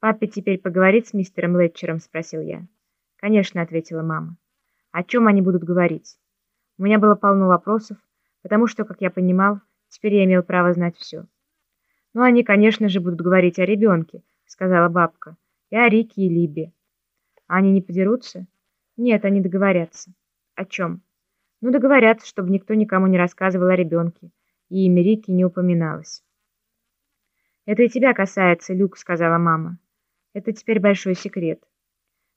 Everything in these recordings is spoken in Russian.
«Папа теперь поговорит с мистером Летчером?» — спросил я. «Конечно», — ответила мама. «О чем они будут говорить?» У меня было полно вопросов, потому что, как я понимал, теперь я имел право знать все. «Ну, они, конечно же, будут говорить о ребенке», — сказала бабка, — «и о Рике и Либе». «А они не подерутся?» «Нет, они договорятся». «О чем?» «Ну, договорятся, чтобы никто никому не рассказывал о ребенке, и имя Рики не упоминалось». «Это и тебя касается, Люк», — сказала мама. Это теперь большой секрет.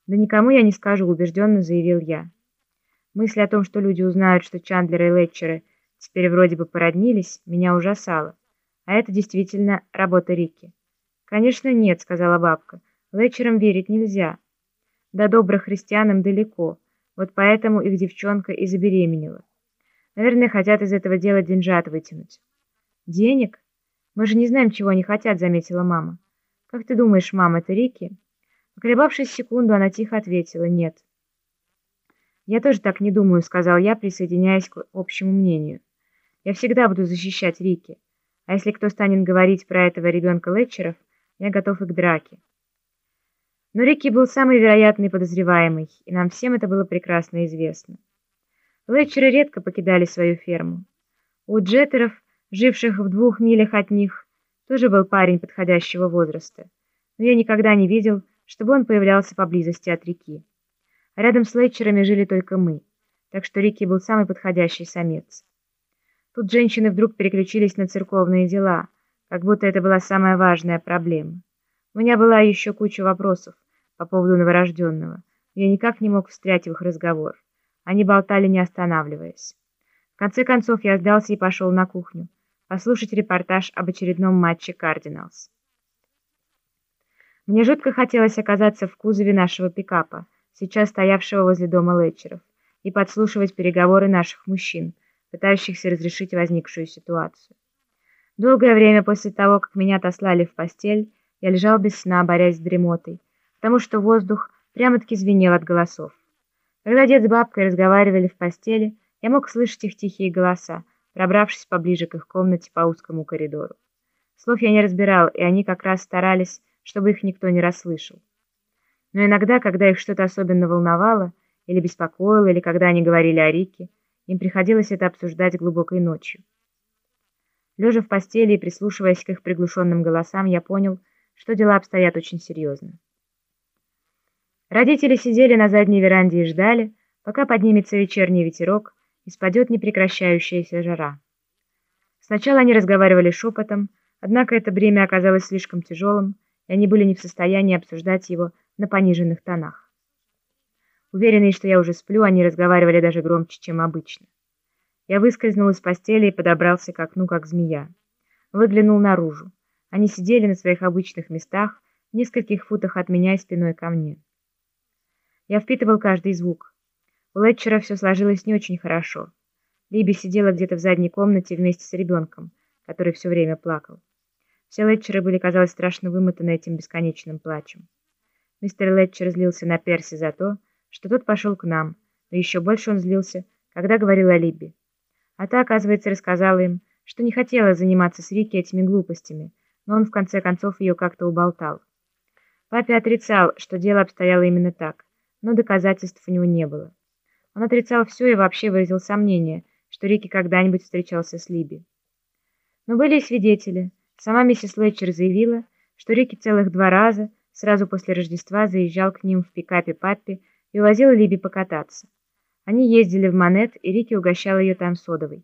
Да никому я не скажу, убежденно заявил я. Мысль о том, что люди узнают, что Чандлеры и Летчеры теперь вроде бы породнились, меня ужасала. А это действительно работа Рики. «Конечно нет», — сказала бабка. «Летчерам верить нельзя. До добрых христиан им далеко, вот поэтому их девчонка и забеременела. Наверное, хотят из этого дела деньжат вытянуть». «Денег? Мы же не знаем, чего они хотят», — заметила мама. «Как ты думаешь, мама, это Рики?» Поколебавшись секунду, она тихо ответила «нет». «Я тоже так не думаю», — сказал я, присоединяясь к общему мнению. «Я всегда буду защищать Рики, а если кто станет говорить про этого ребенка Летчеров, я готов и к драке». Но Рики был самый вероятный подозреваемый, и нам всем это было прекрасно известно. Летчеры редко покидали свою ферму. У джеттеров, живших в двух милях от них, тоже был парень подходящего возраста, но я никогда не видел, чтобы он появлялся поблизости от реки. А рядом с Летчерами жили только мы, так что Рики был самый подходящий самец. Тут женщины вдруг переключились на церковные дела, как будто это была самая важная проблема. У меня была еще куча вопросов по поводу новорожденного, но я никак не мог встрять в их разговор. Они болтали, не останавливаясь. В конце концов я сдался и пошел на кухню послушать репортаж об очередном матче «Кардиналс». Мне жутко хотелось оказаться в кузове нашего пикапа, сейчас стоявшего возле дома Летчеров, и подслушивать переговоры наших мужчин, пытающихся разрешить возникшую ситуацию. Долгое время после того, как меня отослали в постель, я лежал без сна, борясь с дремотой, потому что воздух прямо-таки звенел от голосов. Когда дед с бабкой разговаривали в постели, я мог слышать их тихие голоса, пробравшись поближе к их комнате по узкому коридору. Слов я не разбирал, и они как раз старались, чтобы их никто не расслышал. Но иногда, когда их что-то особенно волновало или беспокоило, или когда они говорили о Рике, им приходилось это обсуждать глубокой ночью. Лежа в постели и прислушиваясь к их приглушенным голосам, я понял, что дела обстоят очень серьезно. Родители сидели на задней веранде и ждали, пока поднимется вечерний ветерок, и спадет непрекращающаяся жара. Сначала они разговаривали шепотом, однако это бремя оказалось слишком тяжелым, и они были не в состоянии обсуждать его на пониженных тонах. Уверенные, что я уже сплю, они разговаривали даже громче, чем обычно. Я выскользнул из постели и подобрался к окну, как змея. Выглянул наружу. Они сидели на своих обычных местах, в нескольких футах от меня и спиной ко мне. Я впитывал каждый звук. У Летчера все сложилось не очень хорошо. Либи сидела где-то в задней комнате вместе с ребенком, который все время плакал. Все Летчеры были, казалось, страшно вымотаны этим бесконечным плачем. Мистер Летчер злился на Перси за то, что тот пошел к нам, но еще больше он злился, когда говорил о Либи. А та, оказывается, рассказала им, что не хотела заниматься с Рики этими глупостями, но он в конце концов ее как-то уболтал. Папе отрицал, что дело обстояло именно так, но доказательств у него не было. Он отрицал все и вообще выразил сомнение, что Рики когда-нибудь встречался с Либи. Но были и свидетели. Сама миссис Летчер заявила, что Рики целых два раза, сразу после Рождества, заезжал к ним в пикапе папе и увозил Либи покататься. Они ездили в Монет, и Рики угощал ее там содовой.